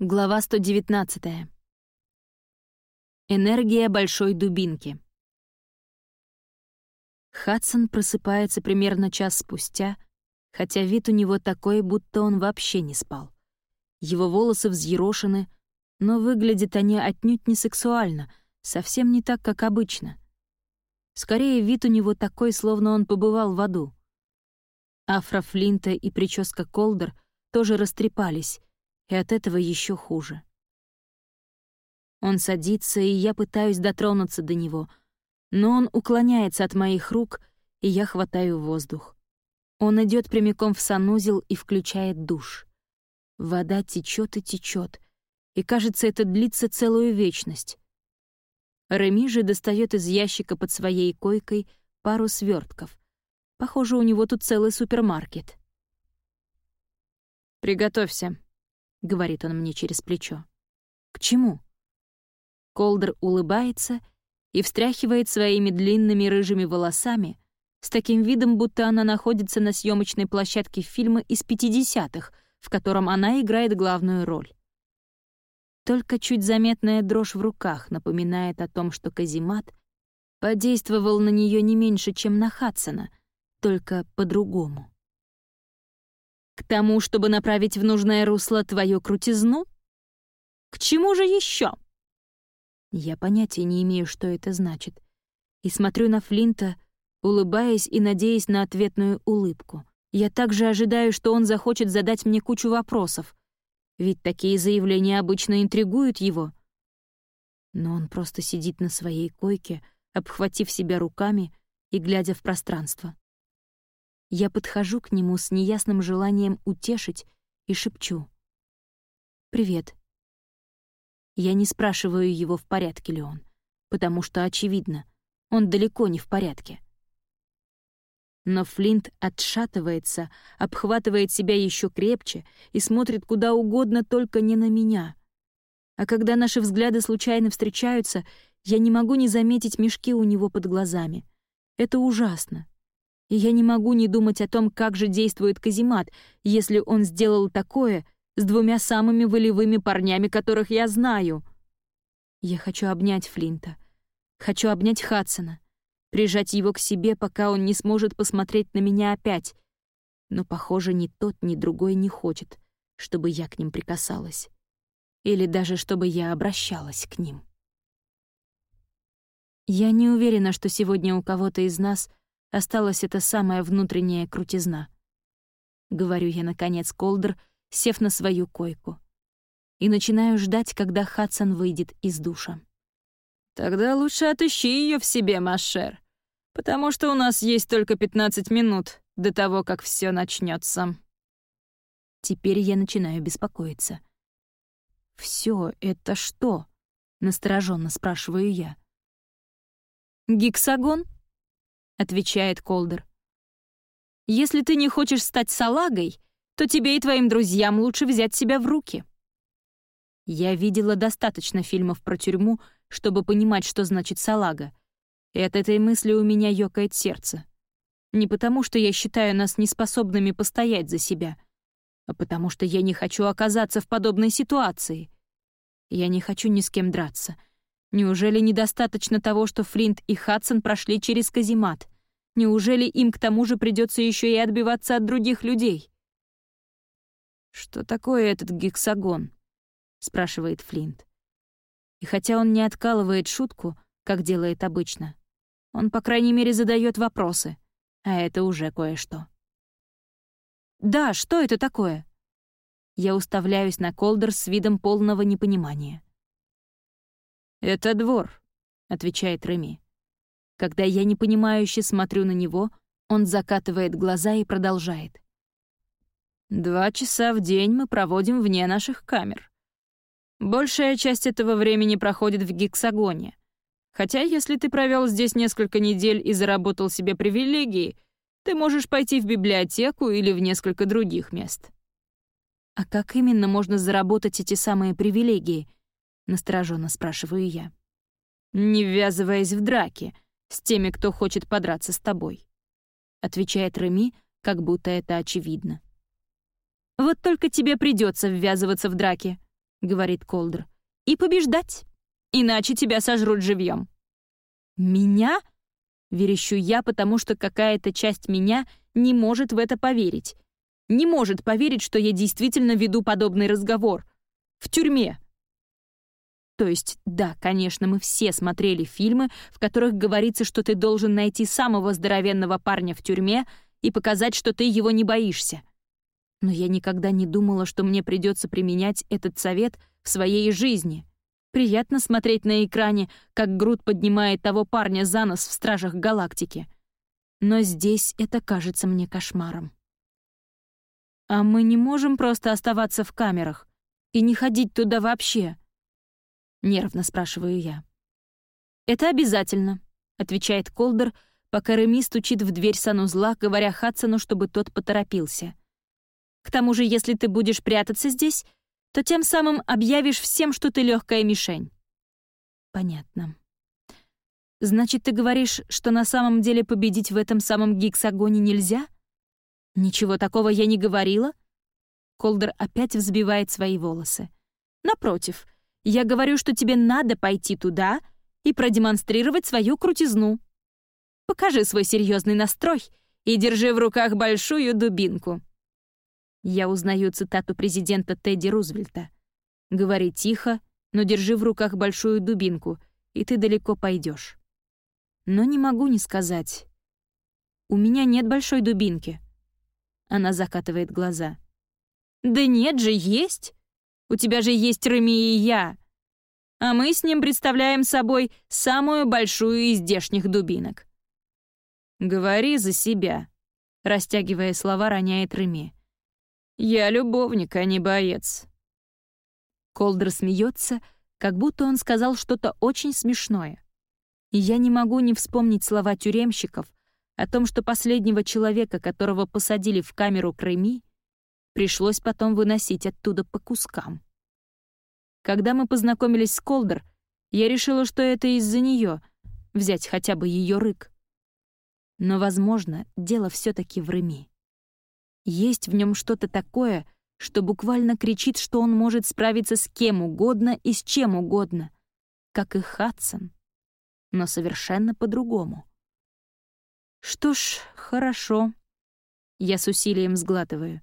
Глава 119. Энергия большой дубинки. Хадсон просыпается примерно час спустя, хотя вид у него такой, будто он вообще не спал. Его волосы взъерошены, но выглядят они отнюдь не сексуально, совсем не так, как обычно. Скорее, вид у него такой, словно он побывал в аду. Афро Флинта и прическа Колдер тоже растрепались, и от этого еще хуже. Он садится, и я пытаюсь дотронуться до него, но он уклоняется от моих рук, и я хватаю воздух. Он идет прямиком в санузел и включает душ. Вода течет и течет, и кажется, это длится целую вечность. Реми же достает из ящика под своей койкой пару свертков. Похоже, у него тут целый супермаркет. «Приготовься», — говорит он мне через плечо. «К чему?» Колдер улыбается и встряхивает своими длинными рыжими волосами с таким видом, будто она находится на съемочной площадке фильма из 50-х, в котором она играет главную роль. Только чуть заметная дрожь в руках напоминает о том, что Казимат подействовал на нее не меньше, чем на Хадсона, только по-другому. К тому, чтобы направить в нужное русло твою крутизну? К чему же еще? Я понятия не имею, что это значит. И смотрю на Флинта, улыбаясь и надеясь на ответную улыбку. Я также ожидаю, что он захочет задать мне кучу вопросов, ведь такие заявления обычно интригуют его. Но он просто сидит на своей койке, обхватив себя руками и глядя в пространство. Я подхожу к нему с неясным желанием утешить и шепчу. «Привет». Я не спрашиваю его, в порядке ли он, потому что, очевидно, он далеко не в порядке. Но Флинт отшатывается, обхватывает себя еще крепче и смотрит куда угодно, только не на меня. А когда наши взгляды случайно встречаются, я не могу не заметить мешки у него под глазами. Это ужасно. И я не могу не думать о том, как же действует Казимат, если он сделал такое с двумя самыми волевыми парнями, которых я знаю. Я хочу обнять Флинта. Хочу обнять Хадсона. Прижать его к себе, пока он не сможет посмотреть на меня опять. Но, похоже, ни тот, ни другой не хочет, чтобы я к ним прикасалась. Или даже чтобы я обращалась к ним. Я не уверена, что сегодня у кого-то из нас осталась эта самая внутренняя крутизна. Говорю я, наконец, Колдер, сев на свою койку. И начинаю ждать, когда Хадсон выйдет из душа. «Тогда лучше отыщи ее в себе, Машер, потому что у нас есть только 15 минут до того, как все начнется. Теперь я начинаю беспокоиться. Все это что?» — настороженно спрашиваю я. «Гексагон?» Отвечает Колдер. Если ты не хочешь стать салагой, то тебе и твоим друзьям лучше взять себя в руки. Я видела достаточно фильмов про тюрьму, чтобы понимать, что значит салага. И от этой мысли у меня ёкает сердце. Не потому, что я считаю нас неспособными постоять за себя, а потому что я не хочу оказаться в подобной ситуации. Я не хочу ни с кем драться — Неужели недостаточно того, что Флинт и Хадсон прошли через каземат? Неужели им к тому же придется еще и отбиваться от других людей? «Что такое этот гексагон?» — спрашивает Флинт. И хотя он не откалывает шутку, как делает обычно, он, по крайней мере, задает вопросы, а это уже кое-что. «Да, что это такое?» Я уставляюсь на Колдер с видом полного непонимания. «Это двор», — отвечает Реми. Когда я непонимающе смотрю на него, он закатывает глаза и продолжает. «Два часа в день мы проводим вне наших камер. Большая часть этого времени проходит в гексагоне. Хотя если ты провел здесь несколько недель и заработал себе привилегии, ты можешь пойти в библиотеку или в несколько других мест». «А как именно можно заработать эти самые привилегии?» Настороженно спрашиваю я. «Не ввязываясь в драки с теми, кто хочет подраться с тобой», отвечает Реми, как будто это очевидно. «Вот только тебе придется ввязываться в драки», — говорит Колдер, — «и побеждать, иначе тебя сожрут живьем». «Меня?» — верещу я, потому что какая-то часть меня не может в это поверить. Не может поверить, что я действительно веду подобный разговор. В тюрьме. То есть, да, конечно, мы все смотрели фильмы, в которых говорится, что ты должен найти самого здоровенного парня в тюрьме и показать, что ты его не боишься. Но я никогда не думала, что мне придется применять этот совет в своей жизни. Приятно смотреть на экране, как Грут поднимает того парня за нос в Стражах Галактики. Но здесь это кажется мне кошмаром. А мы не можем просто оставаться в камерах и не ходить туда вообще. — нервно спрашиваю я. «Это обязательно», — отвечает Колдер, пока Реми стучит в дверь санузла, говоря Хадсону, чтобы тот поторопился. «К тому же, если ты будешь прятаться здесь, то тем самым объявишь всем, что ты легкая мишень». «Понятно. Значит, ты говоришь, что на самом деле победить в этом самом гексагоне нельзя?» «Ничего такого я не говорила?» Колдер опять взбивает свои волосы. «Напротив, — я говорю, что тебе надо пойти туда и продемонстрировать свою крутизну. Покажи свой серьезный настрой и держи в руках большую дубинку. Я узнаю цитату президента Тедди Рузвельта. «Говори тихо, но держи в руках большую дубинку, и ты далеко пойдешь. Но не могу не сказать. У меня нет большой дубинки. Она закатывает глаза. «Да нет же, есть! У тебя же есть Реми и я. А мы с ним представляем собой самую большую из здешних дубинок. «Говори за себя», — растягивая слова, роняет Реми. «Я любовник, а не боец». Колдер смеется, как будто он сказал что-то очень смешное. Я не могу не вспомнить слова тюремщиков о том, что последнего человека, которого посадили в камеру к Реми, Пришлось потом выносить оттуда по кускам. Когда мы познакомились с Колдер, я решила, что это из-за нее, взять хотя бы ее рык. Но, возможно, дело все таки в Реми. Есть в нем что-то такое, что буквально кричит, что он может справиться с кем угодно и с чем угодно, как и Хадсон, но совершенно по-другому. Что ж, хорошо. Я с усилием сглатываю.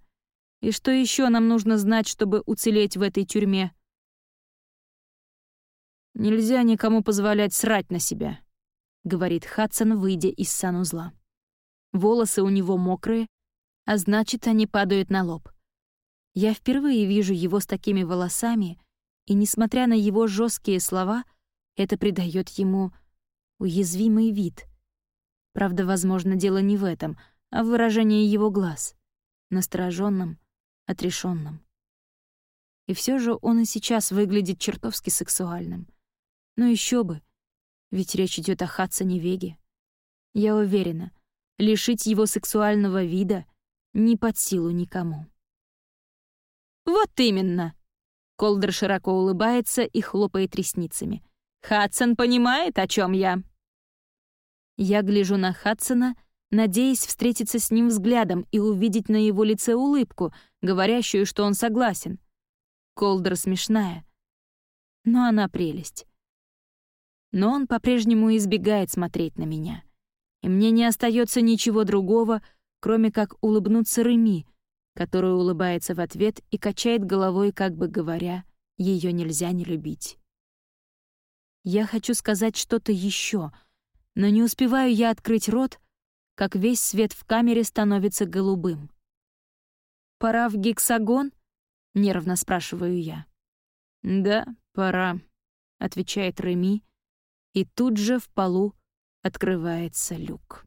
И что еще нам нужно знать, чтобы уцелеть в этой тюрьме? «Нельзя никому позволять срать на себя», — говорит Хадсон, выйдя из санузла. Волосы у него мокрые, а значит, они падают на лоб. Я впервые вижу его с такими волосами, и, несмотря на его жесткие слова, это придает ему уязвимый вид. Правда, возможно, дело не в этом, а в выражении его глаз, настороженном, отрешенным. И все же он и сейчас выглядит чертовски сексуальным. Ну еще бы, ведь речь идет о Хадсоне Веге. Я уверена, лишить его сексуального вида не под силу никому. «Вот именно!» Колдер широко улыбается и хлопает ресницами. «Хадсон понимает, о чем я?» Я гляжу на Хадсона надеясь встретиться с ним взглядом и увидеть на его лице улыбку, говорящую, что он согласен. Колдер смешная, но она прелесть. Но он по-прежнему избегает смотреть на меня. И мне не остается ничего другого, кроме как улыбнуться Реми, которая улыбается в ответ и качает головой, как бы говоря, ее нельзя не любить. Я хочу сказать что-то еще, но не успеваю я открыть рот, как весь свет в камере становится голубым. «Пора в гексагон?» — нервно спрашиваю я. «Да, пора», — отвечает Реми, и тут же в полу открывается люк.